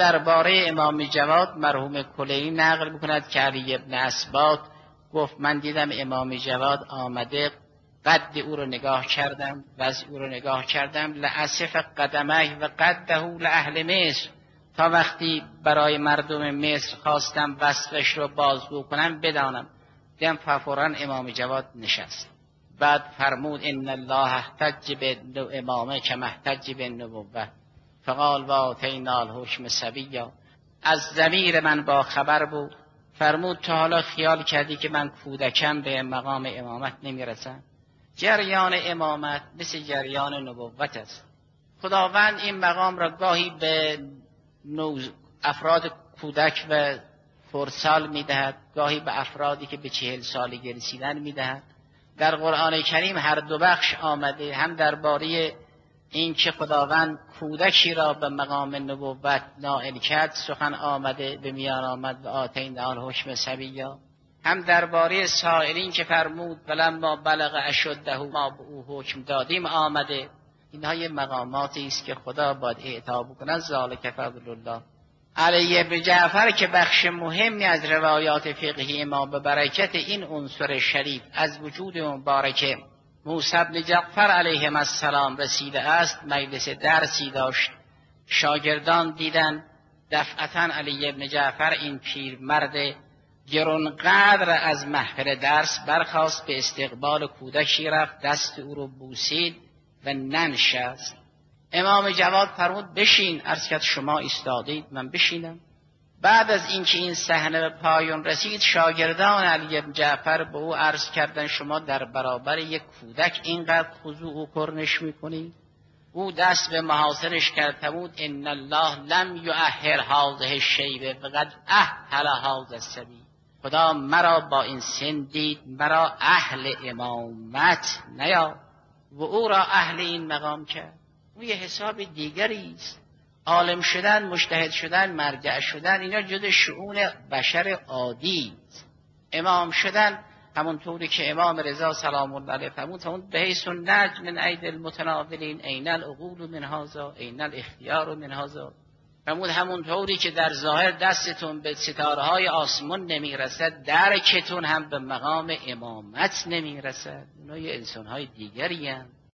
درباره امام جواد مرحوم کلی نقل می‌کند که علی ابن اسبات گفت من دیدم امام جواد آمده قد او رو نگاه کردم وضع او رو نگاه کردم لعصف قدمه و قده لأهل مصر. تا وقتی برای مردم مصر خواستم وصفش رو بازگو کنم بدانم. دیدم فورا امام جواد نشست. بعد فرمود ان الله احتج به امامه که محتج به نبوه فقال و آتینا الحکم سبیا. از زمیر من با خبر بود. فرمود تا حالا خیال کردی که من کودکم به مقام امامت نمی‌رسم. جریان امامت مثل جریان نبوت است. خداوند این مقام را گاهی به افراد کودک و فرسال می‌دهد گاهی به افرادی که به چهل سالگی رسیدن می‌دهد. در قرآن کریم هر دو بخش آمده هم درباره این که خداوند کودکی را به مقام نبوت نائل کرد سخن آمده به میان آمد و آتین آن حکم سبیا. هم درباره سائرین که فرمود ما بلغ اشده ما به او حکم دادیم آمده. اینها یه مقاماتی است که خدا باید اعطا بکند ذالک فضل الله. علی ابن جعفر که بخش مهمی از روایات فقهی ما به برکت این عنصر شریف از وجود مبارکه موسی بن جعفر علیه السلام رسیده است مجلس درسی داشت. شاگردان دیدن دفعتا علی ابن جعفر این پیر مرد گرونقدر از محفل درس برخواست به استقبال کودکی رفت دست او رو بوسید و ننشست. امام جواد فرمود بشین ارز شما ایستادید من بشینم. بعد از اینکه این صحنه به پایان رسید شاگردان علی بن جعفر به او عرض کردن شما در برابر یک کودک اینقدر خضوع و کرنش می‌کنید او دست به محاصرش کرد فرمود ان الله لم یؤهر هذه الشیبه فقد اهل هذا السبیل. خدا مرا با این سن دید مرا اهل امامت نیا و او را اهل این مقام کرد. او یه حساب دیگری است. عالم شدن مشتهد شدن مرجع شدن اینا جد شعون بشر عادی. امام شدن همونطوری که امام رضا سلام الله علیه فرمود همون به نج من عید المتناولین عین العقول من هذا عین الاختیار من هذا. فرمود همونطوری که در ظاهر دستتون به ستاره های آسمان نمی‌رسد درکتون هم به مقام امامت نمی‌رسد. اونا یه انسان های دیگری هم.